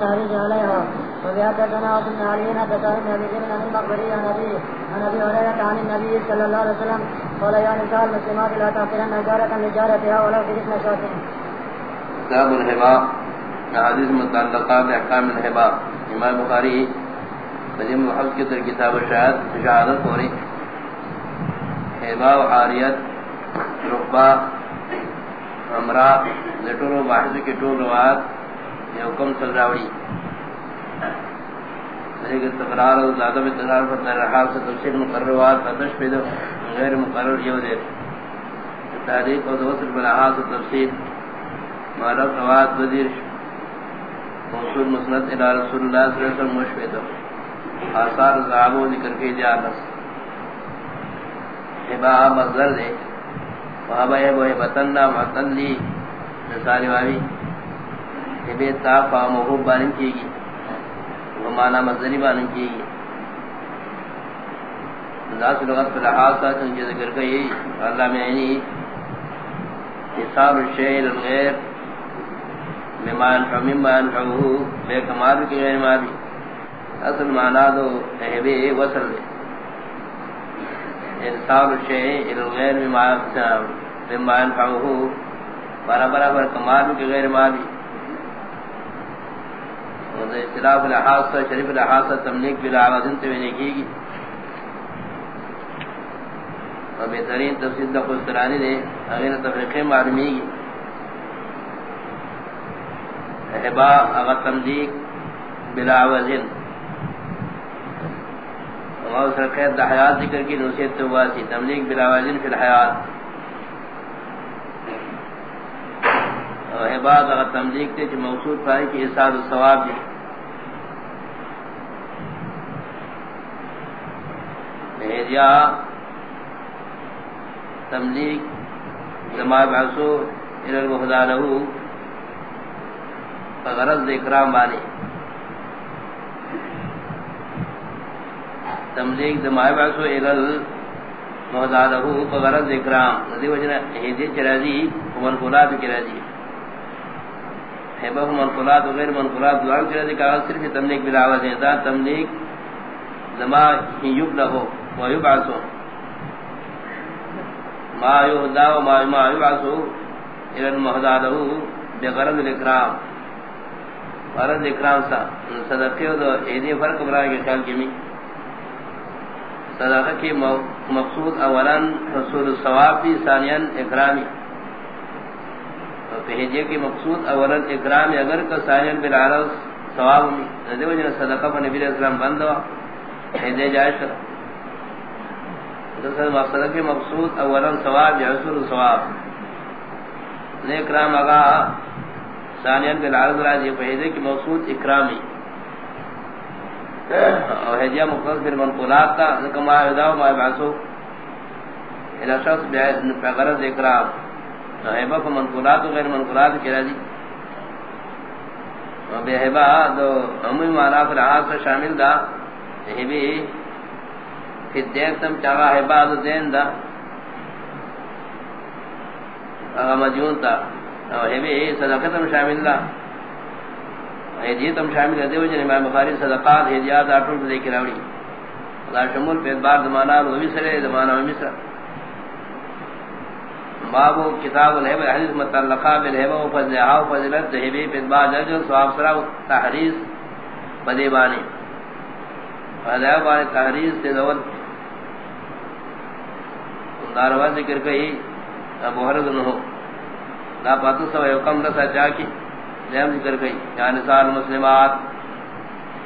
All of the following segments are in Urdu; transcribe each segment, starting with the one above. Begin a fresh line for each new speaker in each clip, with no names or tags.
تحريج عليها وزيادتنا وابن علي حدثنا ابن ابي ذر عن المقبري عن ابي عن ابي هريره عن النبي صلى الله عليه وسلم قال يا نساء المسلمات لا تغفرن جارة لجارتها ولو في اسم شاة
كتاب الهباء حديث متعلقة بأحكام الهباء امام بخاري بدیم محفظ کی در کتاب شاہد شہادت ہو رہی۔ ہباء و حاریت، رقبہ امرا لٹولو باحث کی ٹول روات یہ حکم صلی راوڑی۔ لیکن تقرار و زیادہ میں تقرار پر نرحال سے تفسیر مقرروات فتش پیدو غیر مقرر یو دیر تحریق و دوسر بلحال سے تفسیر۔ معرف روات وزیر۔ موصول مسند الى رسول اللہ صلی اللہ علیہ وسلم مشفیدو آثار زعبو ذکر کی جانس حبا مزر دے وہاں ہے۔ وہ بتننا معتن لی۔ مثال واوی حبے تاف و محبوب بانن کی گی۔ وہ مانا مزری بانن کی گی۔ ذات لغت پر لحاظ ساتھ ان ذکر کئی اللہ میں اینی حساب الشیء للغیر مما ينفع مما ينفعه، بے کمال کی غیر مالی اصل معنی دو حبے وصل۔ دے انصاب الشيء الى الغير مما مما برابر برابر کمال کے غیر مالی اور اختلاف الاحاص شریف الاحاص تملیک بلا عوضن سے کی گی اور بہترین تفسیر دا خسرانی دے اگر تفریقی معلومی گی۔ احبا اگر تملیک بلا عوضن اور سر قید دا حیات ذکر کی نوسیت تو واسی تملیک بلاوازن فی الحیات۔ اور حباد اگر تملیک تے جو موصول پائی کی احساس و ثواب دی بہدیا تملیک زمان بعثو الى الوحدہ لہو فغرض اکرام بانی تملیک دمائے باسو الال محضادہو فغرد اکرام۔ ندی وجنہ حیدی چرازی ومنقولات چرازی حیبہ منقولات و غیر منقولات دوار چرازی کاغذ صرف تملیک بلاوز ہے تملیک دما یب لہو و یبعثو ما یهدا و ما ما یبعثو الاکرام اکرام سا. دو فرق کے خیال صدقہ کی مقصود اولا حصول ثواب بھی ثانیا اکرامی. پہجے کی مقصود اولا اکرامی، اگر کا ثانیا بالعرض ثواب میں دیو صدقہ پر نبی علیہ السلام بند ہوا. پہجے جائز کر دوسرا مقصد کی مقصود اولا ثواب یا حصول ثواب. اکرام اگا ثانیا بالعرض راجی پہجے کی مقصود اکرامی. اور ہدیہ مقصد پھر منقولات کا کما ہدا ما بعثو الى شخص بغرض اکرام. ہیبہ کو منقولات و غیر منقولات کی راضی. اور بے ہیبہ دو عمومی معنی پر آس شامل دا ہیبی پھر دین تم چاہا ہیبہ دو دین دا اگا مجون تا اور ہیبی صدقتم شامل دا ہدیت جی شامل ہے، دیو جن امام بخاری صدقات ہدیات جی اٹھوں دے کے راوی اللہ شمول پہ بار زمانہ و مصر زمانہ و مصر باب کتاب الہب حدیث متعلقہ بالہب و فضلہ و فضلت ذہبی پہ بعد جو ثواب سرا تحریز بدی بانی فضلہ بانی تحریز سے دول داروا ذکر کہی ابو حرد نہو لا پاتو سوا یقم رسا چاکی دیم ذکر گئی یا نسال مسلمات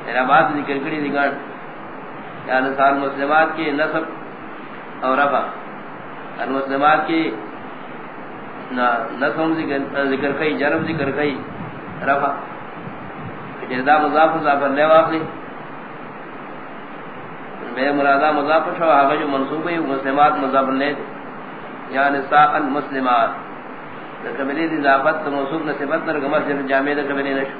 میرا یعنی بات ذکر کری دیگر یا نسال مسلمات کی نصب اور رفع. المسلمات کی نصب ذکر کئی جنب ذکر کئی رفع. یعنی جردہ مضاف مضاف لے واقعی بے مرادہ مضاف شو آگا جو منصوبی مسلمات مضاف لے یا نساء المسلمات۔ قبلی دی اضافت موصوف نسبت در گمس جامع در قبلی نشو۔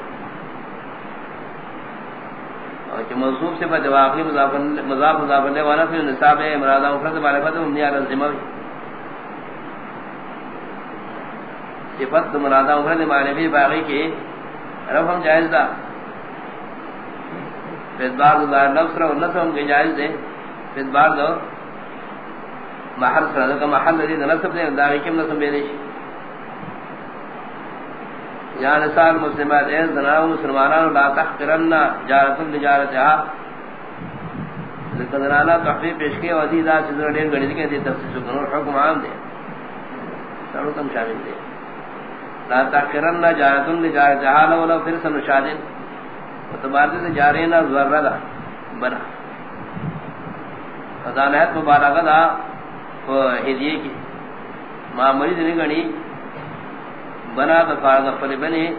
اور کہ موصوف سے بعد واقعی مضاف مضاف مضاف لے وانا پھر نصاب ہے مراد مفرد معرفت مبنی علی الذمہ صفت مراد مفرد معرفی باقی کی رفع جائز دا۔ فدبار دو دار نفس رو نصب کے جائز دے فدبار دو محل سر دو محل دی نصب دے، داغی کم نصب بے بیدیش یا نسال مسلمات اے زناو مسلمانان، لا تحقرن جارت لجارتها لکدرانا تحفیب پیشکی وزید آج چیزر دیر گڑی دکھے دی تفسیس کنور حکم عام دے۔ سارو تم شامل دے۔ لا تحقرن جارت لجارتها لولا فرسن شادن۔ وتبارد سے جارینا ذرہ دا، بنا۔ فضالحت مبارکہ دا ہدیے کی۔ معمولی دنی گنی، بنا بفارد اپنے بنے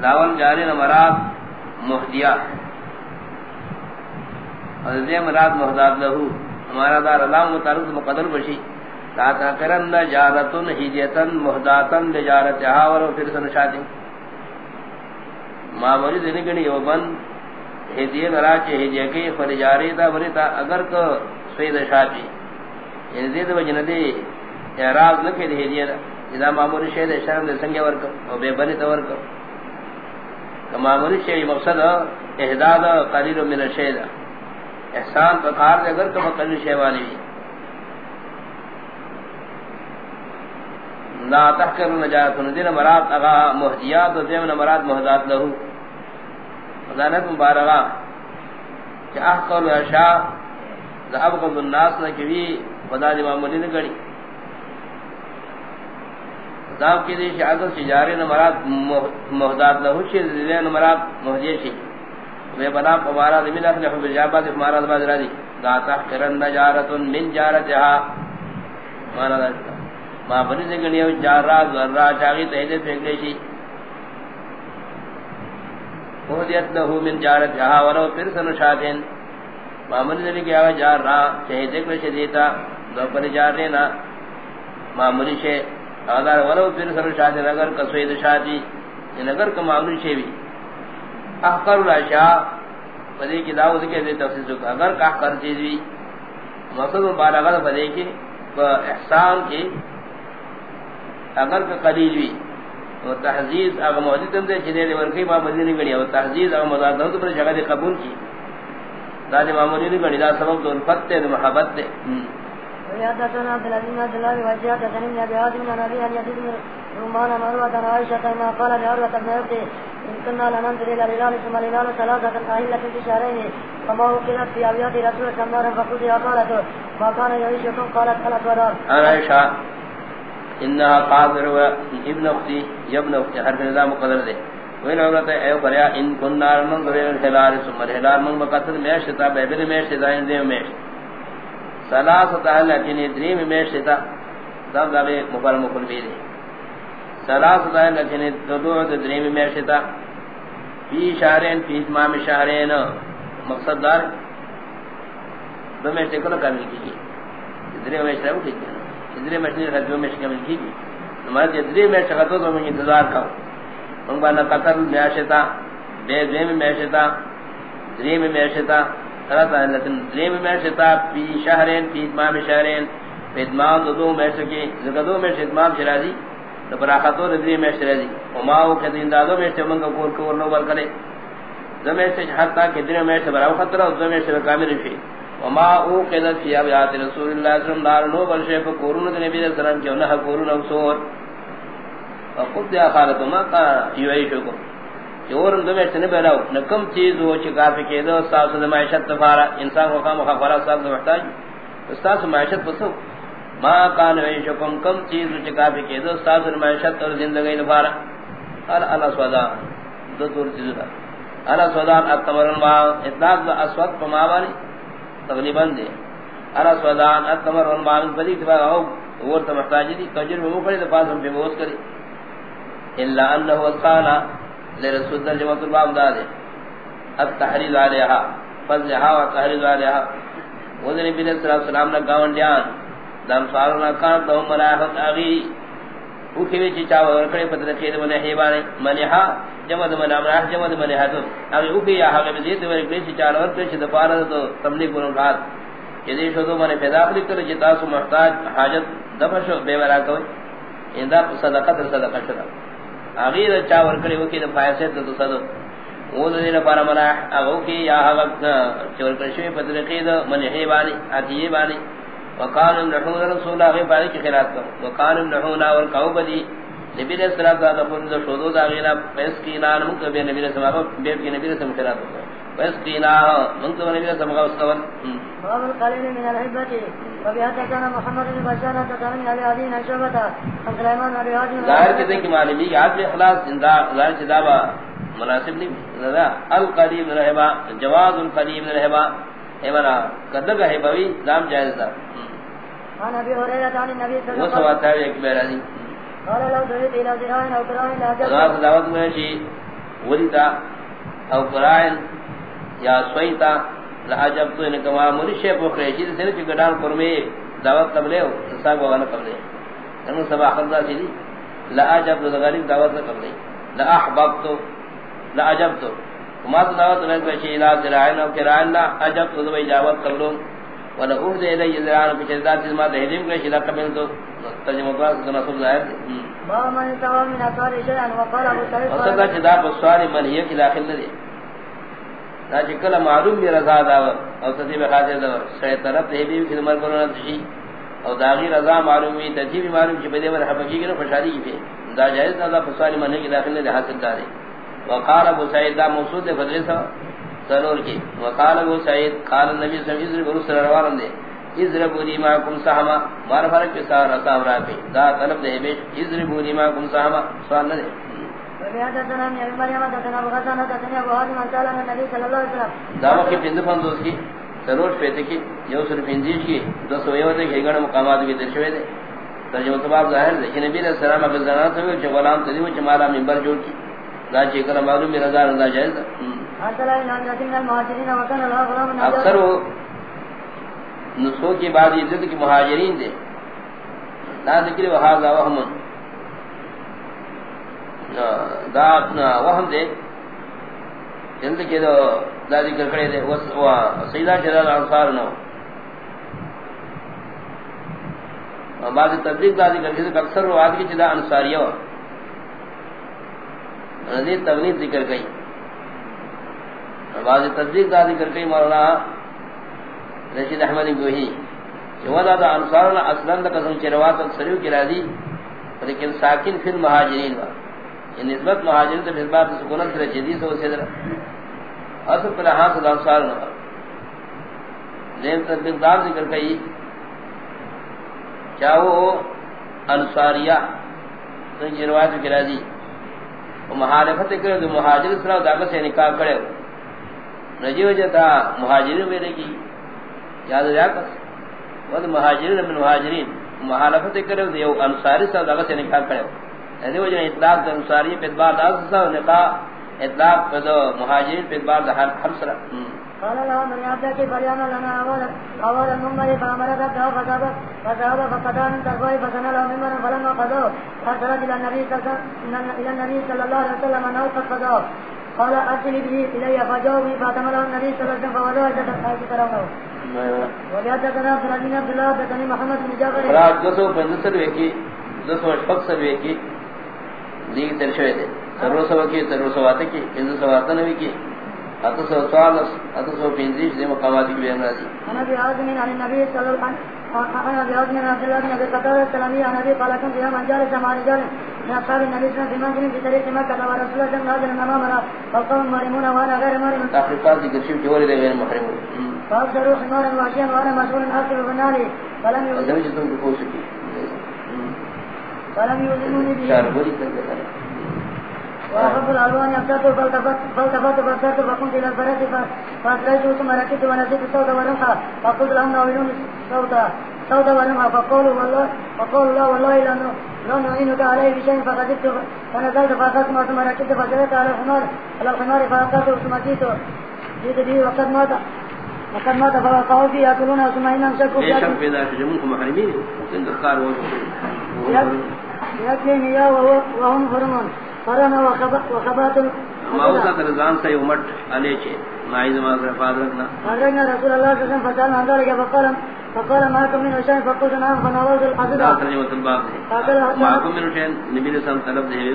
لاول جاری نمرات مہدیہ۔ حضرت مراد محداد لہو۔ ہمارا دار اللہ متعرض مقدر بشی۔ لا تاکرن جارتن حیدیتن محداتن لجارتہا ورو پھر سنشادی معمولی دنی گنی یو بند ہدیہ درا چے ہدیہ کی فرجاری تا بری تا اگر کو سید شاپی جی. یعنی دید وجن دی اعراض لکھے دی ہدیہ دا اذا معمولی شید شام دے سنگے ورک او بے بنی تا ورک معمولی شید مقصد احداد قلیل من الشید احسان تو کار دے اگر کم قلیل شیوانی بھی لا تحقر نجات ندین مراد اغا محجیات و دیمن مراد محدات لہو خزانت مبارغا کہ احقر و اشاء دا ابغض الناس نکوی، خدا دی معمولی نگڑی دام کی دیشی عدد شجاری نمراد محدات لہو شی دیدین نمراد محجی شی وی بنا پمارا دمین اخلی حب جابات پمارا دباد را دی دا تحقرن نجارت من جارتها. مانا دا ما بنی زگنی جارا ذرا چاگی تہدے پھینکلے شی محدیت لہو من جارتها ولو پرسن شادین. ما بنی زگنی او جارا تہدے پھینکلے شی دیتا، دو پر جار رینا معمولی شے، آدھار ولو پھر سر شادی اگر کسوید شادی، ان اگر کا معمولی شے بھی. احقر الاشاء فدی کی دعوت کے دے تفسیر کو اگر کا احقر چیز بھی، مقصد مبالغہ فدی کی احسان کی، اگر کا قلیل بھی. وہ تحزیز اگر موجود دے چنے دے ورکی ما مدینی گڑی اور تحزیز اگر مزاد تو پر جگہ دے قبول کی دا معمولی نہیں گڑی دا سبب تو الفت تے محبت تے
وحدثنا عبد العزيز بن عبد الله وجاءت ابن ابي هاشم عن ابي ان يزيد بن رومان مروه عن عائشه ما قال بن ان كنا لننظر الى الهلال ثم الهلال ثلاثه اهله في شهرين فما وكلت في ابيات رسول الله فقضي قالت ما كان يعيشكم؟ قالت خلت ودار
عائشه انها قادر و ابن اختي ابن اختي حرف نظام مقدر دے۔ وین عورت ہے اے بریا، ان كنا لننظر الى الهلال ثم الهلال من مقصد میں شتا بہبل میں شتا دے میں سلاست اہل اکنی دریم میں شتا دب دبی مفر مفر بیدی سلاست اہل اکنی دو دریم میں شتا فی شہرین، فی اتمام شہرین۔ مقصد دار، دو میں شتا کلو کامل کی گی دریم میں شتا اٹھی گی دریم میں شتا دو میں شتا کی گی نمارد یہ دریم میں شتا تو من انتظار کھو ان بانا قتل میں شتا بے دریم میں شتا دریم میں شتا ثلاث علتن دریم میں شتا فی شہرین فی اتمام شہرین فی اتمام دو میں سکی زکدو میں اتمام شرازی تو لبراخاتو دریم میں شرازی وماو کدین دادو میں سے منگا کور کور نو بل کرے زمے سے حتا کہ دریم میں سے براو خطرہ زمے سے کامل فی وما او قدت فی ابیات رسول اللہ صلی اللہ علیہ وسلم دار نو بل شیف کورون نبی صلی اللہ علیہ وسلم کیوں، نہ کورون اوسور وقد یا خالد ما کا یعیشکم چورم دو میشت نبیلاو نکم چیز ہو چکا فکے دو استاس دا معیشت تفارا انسان کو خام خفارا استاس دا محتاج. استاس معیشت پسو ما کان ویشکم کم چیز ہو چکا فکے دو استاس دا معیشت اور زندگی تفارا قال اللہ سودان دو دور چیز دا اللہ سودان اتمرن با، اطلاق دا اسود پا مابانی تغلیباً دے اللہ سودان اتمرن با من پدی تفارا ہو ورطا محتاجی دی کجر میں مکڑی دا پاس ہم پہ موز کری اللہ انہو اسقانا لرسول اللہ جمعت الباب دا دے۔ التحریض علیہا فضلہا و تحریض علیہا۔ وزن نبی علیہ وسلم نے گاون دیان دام سارنا کان تو ملائحت آگی اوکھی ویچی چاو ورکڑی پتر خید منحی بانے منحا جمعت منحا جمعت منحا تو۔ اگر اوکھی یا حقی بزید ورکڑی چی چاو ورکڑی چی دپارا تو تملیک بنو رات یدی شدو من پیدا خلی کر جتاسو جی محتاج، حاجت، دفع شو، بے ورا کوئی۔ اندہ صدقہ در صدقہ شدہ۔ اغیر چا ورکڑی وکی دفعیسیت تو صدق وہ دین پر منا او کی یا وقت چور کرشی پترقی دو منحی بانی عطیه بانی۔ وقال نحون رسول اللہ باری کی خیرات کرو. وقال نحون اور قوم بدی. نبی علیہ السلام دا خود دو شودو دا غینا پیس کی نان ہم بے نبی علیہ السلام بیب کی نبی علیہ السلام خیرات کرو. پیس کی نا من تو نبی علیہ السلام کا استوان
باب القليل من الحبة. وبهذا كان محمد بن بشار تكلم على هذه الشعبة. عن سليمان بن رياض
ظاہر کے کہ معلومی کہ آدمی اخلاص زندہ ظاہر چدابا مناسب نہیں لذا القدیم رہبا جواز القدیم رہبا ایمانا قدر ہے بوی دام جائز دا۔
عن ابي هريره عن النبي صلى
وہ
الله
سوات
عليه
ہے ایک بیرا دی۔
قال لو دعيت الى ذراع او لا جاء
دعوت میں شی ولیتا او قرائن یا سویتا لعجب تو انکما منشے پوکھرے شید سے کہ گڈال کرمے دعوت قبلے ہو ساگ وانا قبلے انہوں سبا خلدہ سی دی۔ لعجب تو غریب دعوت قبلے لأحببت لعجبت وما دعوت میں کہ شی الى ذراعن او قرائن لا عجب تو دعوت اجابت ولا اود الى ذراعن کی ذات ما دہلیم کہ شی قبل تو ترجمہ قرآن سے نصب ظاہر ہے
ما من سوى من اثار شيئا وقال ابو سعيد
وصل
قال
چدا بسواری من یہ کی داخل نہ دی دا چکل معلوم بھی رضا دا او تدی بخاطر دا سے طرف دے بھی خدمت کرنا تشی او داغی رضا معلوم بھی تجیب معلوم کہ بدے ور حبکی کی خوشحالی کی دا جائز نہ دا بسواری من کی داخل نہ حاصل دارے وقال ابو سعید دا موصول دے فضل سا ضرور کی. وقال ابو سعید قال النبي صلی اللہ علیہ وسلم رسول روان دے اضربوا لي معكم سهما مار فرق کے ساتھ رسا ورا پہ دا طلب دے بیش اضربوا لي معكم سهما سوال نہ دے
وبهذا سنة من ابي مريم حدثنا ابو غسان حدثنا ابو هاشم عن سالم النبي صلى الله عليه وسلم.
دا وقت پند فندوس کی. ضرور پیتے کی. یو سر پندیش کی. دو سو یو دے گھڑ مقامات کی درشوے دے ترجمہ تباب ظاہر دے کہ نبی علیہ السلام اگر زنات ہوئے جو غلام تدیو چمالا منبر جوڑ کی دا چیکر معلوم بھی رضا رضا جائز دا اکثر وہ نسخوں کی بعد عزت کی مہاجرین دے۔ دا ذکر وحاذا وهم دا اپنا وهم دے۔ جلد کے دو دا ذکر کرے دے۔ وہ سیدہ جلال انصار نو۔ اور بعض تبلیغ دا ذکر کرے اکثر وہ آدھ کی جدا انصاریہ ہو۔ رضی تبلیغ ذکر گئی بعض تبلیغ دا ذکر گئی مولانا رشید احمد گوہی۔ کہ ودا دا انصارنا اصلا دا قسم چروات سریو کی راضی، لیکن ساکن فی المہاجرین وا یہ نسبت مہاجرین تو بات سکونت سے جدی سے اسے اصل پر ہاں سے انصارنا۔ لیکن تدبیر دار ذکر کئی۔ چاہو انصاریہ، تو چروات کی راضی۔ مخالفت کرے تو مہاجر سرا داغ سے نکاح کرے نجی جتا مہاجر مہاجرین میرے کی یاد رہا کس وہ مہاجر من مہاجرین۔ مخالفت کرے تو یو انصاری سرا داغ سے نکاح کرے یعنی وجہ اطلاق انصاری پہ بعد از سے نکاح، اطلاق پہ مہاجرین پہ بعد ہر ہر سرا۔
قال له من يعطيك فريانا لنا أولا أولا المنبر فأمر ذاته فذهب فذهب فقضى من تربوه فسنى له ممن فلما قضاه فأرسلت إلى النبي إلى النبي صلى الله عليه وسلم أنه قد قضاه. قال أرسل به إلي فجاءوا به فأتمله النبي صلى الله عليه وسلم فوضعه حيث ترونه وبيعتنا عبد الله عبد الله حدثني محمد بن جعفر.
فرات دو سو پندسر ویکی اشفق سر ویکی دیگ ترشوے دے سرو سو کی سرو سو آتا کی پندو سو آتا نوی کی اتو سو سوالس اتو سو پندیش دے مقاماتی کی بیان
أنا بأعظم عن النبي صلى الله عليه وسلم أنا بأعظم عن عبد الله بن أبي قتادة السلامي عن أبي قال كنت يوما جالسا مع رجال من أصحاب النبي صلى الله عليه وسلم في طريق مكة ورسول الله صلى الله عليه وسلم أمامنا والقوم مرمون وأنا غير مرم
تحقیقات ذکر شیف جوری دے غیر محرم؟
فأبصروا حمارا وحشيا وأنا مسؤول آخر بنالي فلم يوزنوني به
چار بولی تک
وأحب الألوان يبتدت فالتفت فالتفت فقمت إلى الفرس فأسريت ثم ركبت ونسيت الصوت والرمح فقلت لهم ناولون الصوت صوت والرمح فقولوا والله فقولوا لا والله لا لا نعينك عليه بشيء فغضبت فنزلت فأخذت ما ثم ركبت فجلست على الحمار على الحمار فأخذته ثم جئت جئت به وقد مات وقد مات فوقعوا فيه يأكلونه ثم إنهم شكوا
شک پیدا شجمون کو محرمین سندر کار وہ
يأكلهم إياه وهم حرم وخب- وخبات
ماوتا ترزان سے امٹ علی چے مائی زمان سے فاد رکھنا
رسول الله صلى الله عليه وسلم فسألنا عن ذلك فقال فقال معكم من شيء فقلت نعم فناولت
دا
الحديد
ترجمہ الباب ہے معکم من شین نبی رسول طلب دے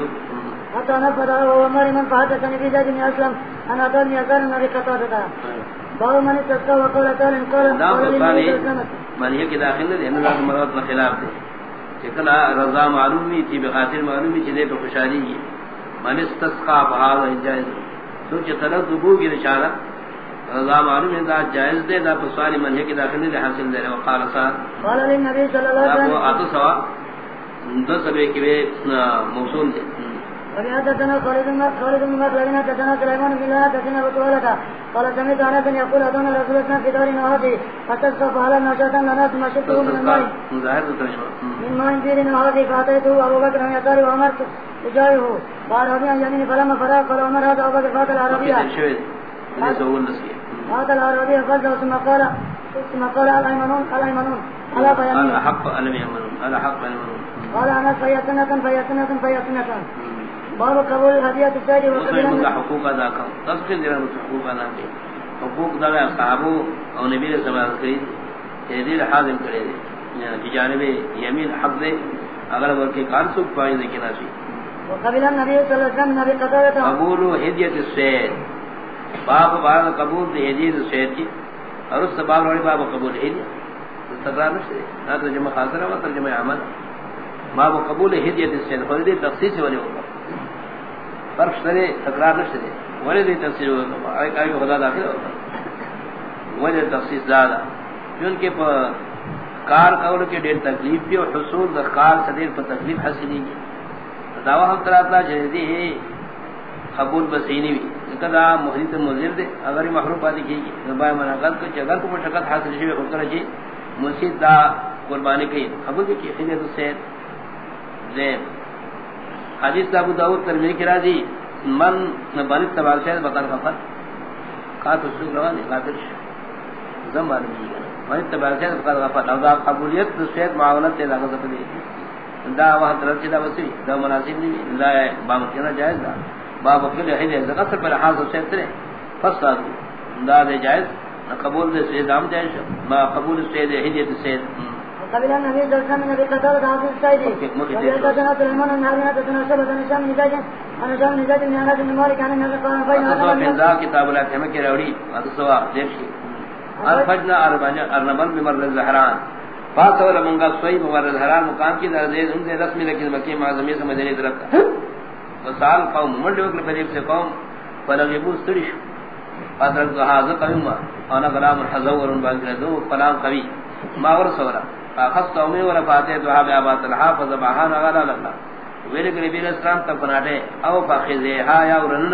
حتى نفذ وهو مريم فحدثني في زيد بن اسلم انا دار يزار نبي قطادة باب من استسقى وقال تعالى ان قال
دا منیہ کی داخل انہوں نے مرات خلاف دے چکلا رضا معلومی تھی بخاطر معلومی چی دے پہ خوشحالی کی من استسقا جائز سوچ طلب دبو کی رضا معلومی دا جائز دے دا پسوالی منیہ کی داخل دے حاصل دے وقال
قال
دا
عليه
کو
وسلم.
سوا دو سبے کی بے موصول دے.
وبحدثنا خالد بن خالد بن مخلد حدثنا سليمان بن الله حدثنا ابو طولة قال سمعت انس يقول اذن رسول الله في دار نهضي فتسقط على نشاطا لنا ثم شفته من الماء
ظاہر تو ترجمہ
من ماء دير نهضي فاتيته ابو بكر بن يسار وعمرت تجاهه قال رضي عن يمين فلما فرغ قال عمر هذا ابو بكر فات العربية
شوید یہ سوال نسیہ
فات العربية فات ثم قال ثم قال الايمنون الايمنون على
على
بيامين
حق علم يمنون على حق علم يمنون
قال انس فهي سنة فهي سنة فهي سنة باب قبول
مسلم کا
وقبل
حقوق ادا کر تفصیل دینا حقوق ادا کی حقوق دا صحابو او نبی علیہ السلام کری تحدید حاضر کرے دے۔ یعنی جانب یمین حق دے اگر ورکی کار سوک پائی دے کنا سی۔
وقبل النبي صلى الله عليه وسلم نبي قتادة
قبول حدیت السید باب باب قبول دے حدیت السید کی۔ اور اس سے باب روڑی باب قبول حدیت تقرار نشتے نا ترجمہ خاصرہ و ترجمہ عمل۔ باب قبول حدیت السید خود دے تخصیص والے ہوگا فرق شرے تکرار نہ شرے ولی دی تفسیر ہوگا ایک آئی خدا داخل ہوگا ولی تفسیر زیادہ چونکہ پا کار قول کے دیر تکلیف بھی اور حصول دا کار سے دیر پا تکلیف حسنی کی دعوی ہم تراتلا جہدی ہے قبول بسینی بھی کدا محریت مزیر دے اگر محروب آدھی کی گی نبائی مناقض کو اگر کو مشکت حاصل شوی خود کرا چی مسید دا قربانی کی قبول کی خیلیت السید زین. حدیث ابو داؤد ترمذی کی راضی، من بنت تبال سے بقر غفر کا تو سو روان قادر زمان جی بھی من تبال سے بقر غفر او دا قبولیت سید معاونت تے لگا سکتے دا وہاں طرف سے دا وسی دا مناسب نہیں لا با مکنا جائز دا۔ با وکیل ہے دے زکات پر حاضر سے ترے۔ فساد دا دے جائز، قبول دے سید دام جائز ما قبول سید ہدیت سید
النبي صلى الله عليه وسلم نبي قتادة حافظ السيدي وحدثنا سليمان حرب حدثنا شعبة بن هشام بن زيد عن هشام بن زيد بن مالك عن النبي قال بين هذا
فنزا کتاب الاتحمہ کی روڑی ادسوا دیکھشی الفجنا ارنبل بمر الزہران فاتو لمنگا سوئی بمر الزہران مقام کی در زید ان سے رسمی لیکن مکی معظمی سے مدنی طرف کا وسال قوم منڈ وقت فریب سے قوم فلغبو سترش فادرک حاضر قوم انا غلام حزور باقر دو فلام قوی. ماور سورا فاخذت امي ولا فاتت وهاب ابات الحافظ بهان غلا لنا ویل کہ نبی اسلام تک بناٹے او فخذے ہا یا ورن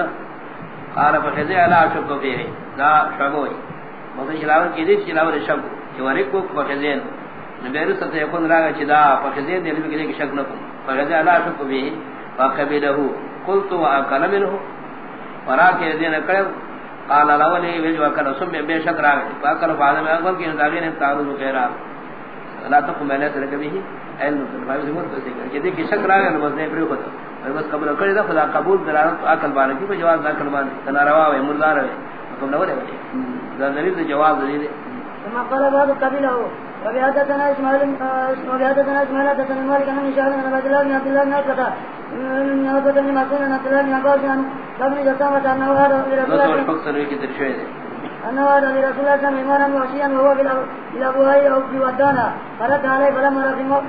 قال فخذے الا شک فيه لا شبوي مگر شلاو کی دی شلاو شک کہ ورے کو فخذین نبی رسول سے کون راگا چدا فخذین دل میں کہ شک نہ کو فخذے الا شک فيه فقبله قلت واكل منه. وراك دین کڑے قال الاولي وجوا كان سم بے شک راگا فاکل بعد میں اول کی داغین تعرض کہہ لا تقم میں نے ترک بھی علم فرمائے سے مرتے سے کہ دیکھ شک رہا ہے بس نہیں پڑھو تو بس قبول کرے دا خدا قبول دلالت عقل بارے کی جواب نہ کلمان تنا روا ہے مردار ہے حکم نہ ورے دا دلیل جواب دلیل
ثم قال باب قبله وبحدثنا اسماعيل وبحدثنا اسماعيل حدثنا مالك عن هشام بن عبد الله بن عبد الله بن عتبة بن عتبة بن مسعود بن عبد الله بن عباس عن ابن جسامة انه هذا لرسول
نصر
الله
الفقر سروي کی ترشوی
انه هذا لرسول الله عليه وسلم ايمانا وحشيا وهو بالابوهي او في ودانا. فرد عليه فلما رأى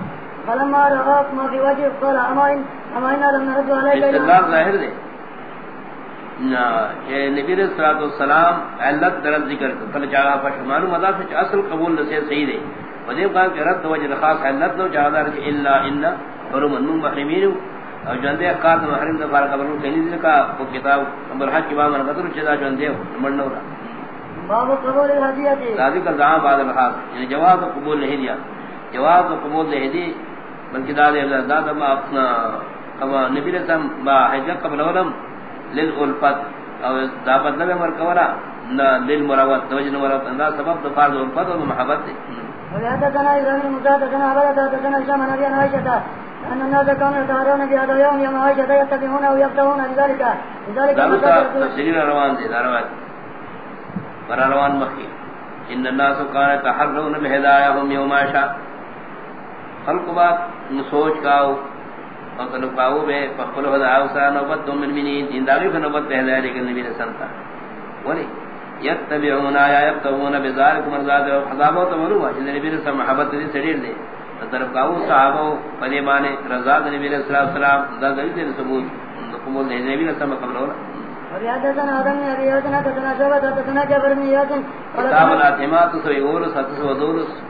فلما رأى ما في وجهه قال اما ان اما ان لم نرد عليك
استدلال ظاہر دے کہ نبی علیہ الصلوۃ والسلام علت درد ذکر کل جاگا معلوم ادا سے اصل قبول سے صحیح دے. وجہ قال کہ رد وجہ خاص علت نو جاگا کہ الا ان حرم من محرمین اور جندے قاد محرم دے بارک قبول کہیں کا وہ کتاب نمبر حج کی بام نظر چدا جندے مرنو را
باب قبول
الزام بعد الخاص یعنی جواب قبول نہیں دیا۔ جواب قبول نہیں دی بلکہ داد داد ما اپنا کما نبی السلام با حج قبل ولم للالفت او دا بدل مر کورا نہ للمراوت توجن مراوت سبب تو فرض الفت و محبت۔ ہے
أن الناس كانوا يتهرون بهذا اليوم يوم عائشة يتبعون أو يفتحون لذلك لذلك
روان دے داروات برا روان مخی ان الناس کان تحرون بهدایهم یوم عاشا خلق بات سوچ کاو اور تلقاو بے فقل خدا اوسا نوبت دو من منی دین داغی فی نوبت پہلے لیکن نبی نے سنتا ولی یتبعون آیا یبتغون بذالک مرزاد و خضابو تمنوا جن نبی نے سب محبت دی سڑیر دے. تلقاو صحابو پدیمانے رضاد نبی علیہ السلام دا دلیل دے ثبوت قبول نبی نے سب قبل ہونا کتاب الاتمات سوئی اورس حتس و دورس
قال عادت من وفاء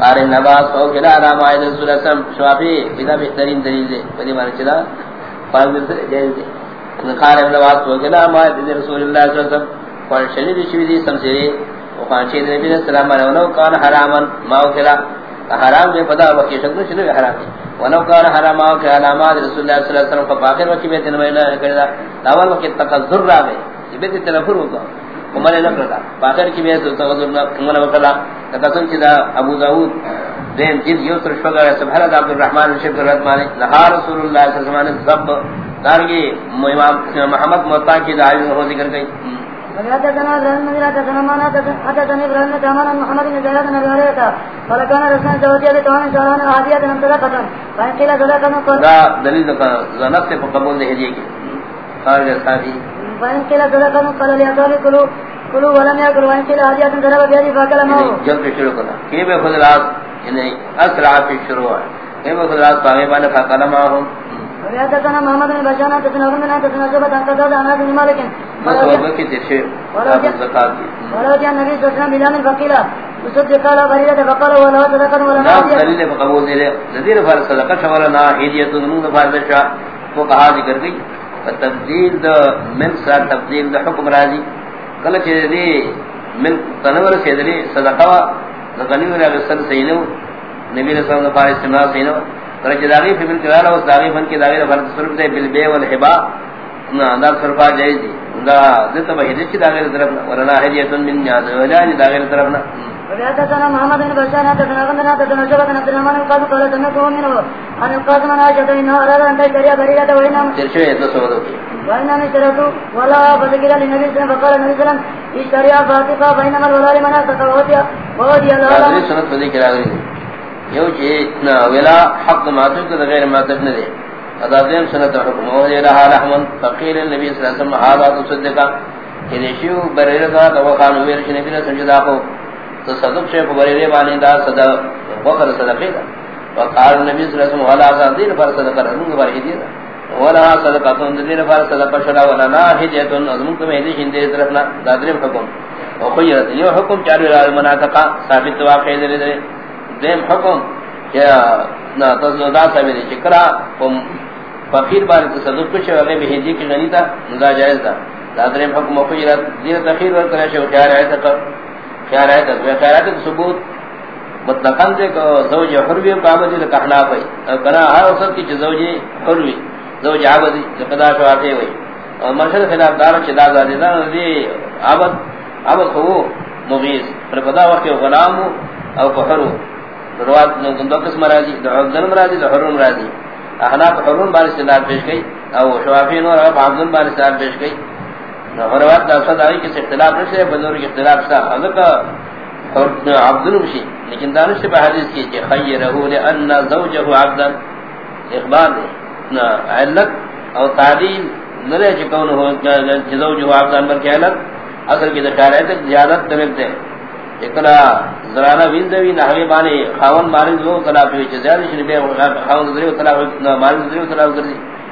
قار نباس او کلا علام آئید رسول اسم شوافی بدا بہترین دلیل دے. بدی مانا چلا؟ فاضل سے جائز دے. قار نباس او کلا علام آئید رسول اللہ صلی اللہ علیہ وسلم. قرآن شرید شوی دی سمسیری وقان چید نبی صلی اللہ علیہ وسلم. ونو کان حراما ماو کلا. حرام میں پدا وقی شکل شنو حرام دی ونو کان حراما او کلا. علامات رسول اللہ صلی اللہ علیہ وسلم. فاقر وقی بیتن ویلہ کردہ داول وقی تقذر را بے. بیتی تنفر ہوگا. عمر نے کرتا باقر کی میں تو عمر نے کہا قسم چدا ابو داؤد دین جن یو تر شوگر سبحان عبد الرحمن شیخ الرحمن نہا رسول اللہ صلی اللہ علیہ وسلم سب دارگی امام محمد متا کی دعوی ہو ذکر گئی
حدثنا ابراهيم بن حدثنا مانا حدثنا ابراهيم بن تمام محمد بن زياد بن هريره قال كان رسول الله صلى الله عليه وسلم شهران هديه من صدقه فان قيل صدقه
قال دلیل کا زنت سے قبول ہے ہدیے کی قال صحابی
فان قيل صدقه قال لي كلوا کلو ولم یاکل وان کلا حاجات ضرب بیادی فاکل مو.
جب شروع کرنا کہ بے خضرات یعنی اسرع فی شروع ہے۔ کہ بے خضرات پاگے بانے فاکل مو ہم
ويحدثنا محمد بن بشار حدثنا ابن بن حدثنا شعبة عن قتادة عن ابن مالك
مصوبة کی تشیر ولو
جاء النبي صلى الله عليه وسلم بلال فقيل وصدق قال فريدة فقال ولا صدقا ولا
نعم دلیل فقبول دے نذیر فارس صدقہ شوالا نا حیدیت نمون فارس شاہ وہ کہا ذکر گئی۔ تبدیل دا من سا تبدیل دا حکم راضی۔ کله چې دې من تنور سے دې صدقه غنی ولا غسل سینو نبی رسول الله پاک استعمال سینو کله چې داغي په من کړه او داغي فن کې داغي فرض صرف دې بل بے والحبا نہ دا صرفا جائز دي دا دته به دې چې داغي طرف ورنا هدیه من نیاز ولا داغي طرف نه.
وحدثنا محمد بن بشار حدثنا غندنا حدثنا شعبة بن عبد الرحمن قال قال سمعته منه عن القاسم عن عائشة إنه أراد أن تشتري بريدة وإنما وإنما اشترته ولا فذكر للنبي صلى الله عليه وسلم فقال النبي صلى الله عليه وسلم اشتريها فاتقا فإنما الولا لمن أتقى وودي الله
هذه سنة فذكر آگئی یو چی اتنا ولا حق ماتو کتا غیر ماتو ندے ادا دیم سنت حکم وودی لها لحمن فقیل النبی صلی اللہ علیہ وسلم حالا تصدقا کہ نشیو بریرگا دوخانو ویرش نبی نے سنجدہ کو تصدق شیخ بریرے بانی دا صدا وقت صدقی دا. وقال النبی صلی اللہ علیہ وسلم، ولا صدقی پر صدقہ رنگ بر ہدی دا. ولا صدقہ، تو دین پر صدقہ شلا، ولا نا ہدیت ازم کو ہدی ہندے طرفنا دادرم حکم. او خیرت یہ حکم چارو لا مناطقہ، ثابت واقع دے دے دیم حکم کیا نا تزدا ثابت چکرا قوم فقیر بار تصدق کچھ اگے بھی ہدی کی غنی تھا مزا جائز تھا دادرم حکم او خیرت دین تخیر ور کرے شو خیال ہے تک خیال ہے تک خیال ہے ثبوت مطلقاً دے کہ زوج حروی قابضی لکحنا پئی کنا ہر وقت کی زوجی حروی زوج عبدی لقدا شوافی ہوئی اور مرشد خلاف دارا چدا زادی دا دی عبد عبد خو مغیز پر قدا وقت غلام او کحرو روات دو قسم راضی، دو عبدن راضی، دو حرون راضی۔ احناف حرون بارس دلال پیش گئی او شوافی نور او عبدن دلال پیش گئی روات دا آئی کس اختلاف نشے بنور کی اختلاف سا حضرت عبدن بشی لیکن دانش سے بحدیث کی کہ خیرہو لئن زوجہو عبدن اخبار دے علت او تعدیل نرے چکون ہو زوجہو عبدن بلکہ علت۔ اصل کی دکار ہے تک زیادت دمک دے اکلا زرانہ ویندوی نحوی بانی خاون مارن دو طلاف ہوئی چھ زیادی شنی بے خاون دریو طلاف مارن دریو طلاف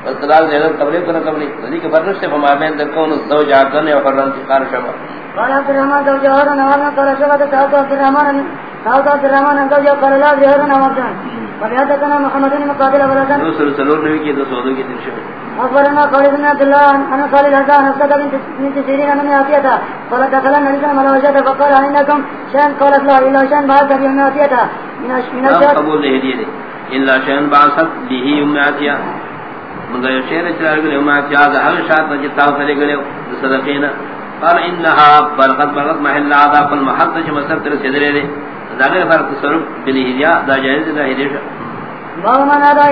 کردی اطلاع زیادت قبلی کنا قبلی ذی کے فرنش سے فما بین در کون دو جاکن یا فرن انتقار شما
قال عبد الرحمن زوج هارون نوابنا قال شبت سعود عبد الرحمن سعود عبد الرحمن انزوج قال لا زهر نوابنا فبيادتنا محمد بن مقابل ولدن.
رسول سلور نبی کی دو سودو کی تنشو
أخبرنا خالد بن عبد الله أنا خالد هذا نفسك بنت سيرين أنني أتيتها قال دخل النبي صلى الله عليه وسلم فقال إنكم شأن قالت لا إلا شأن بعد ذلك من الشهر
قبول نہیں دیئے الا شأن بعثت به ام آتیا مگر شیر چرا گلے ام آتیا دا ہر شاعت نجد تاو سلے گلے صدقینا قال انها برغت برغت محل عذاب المحط جو مصر تر سدرے دے ظاہر فرق سرب بلی ہدیہ، دا جائز دا ہدیہ
باب من هذا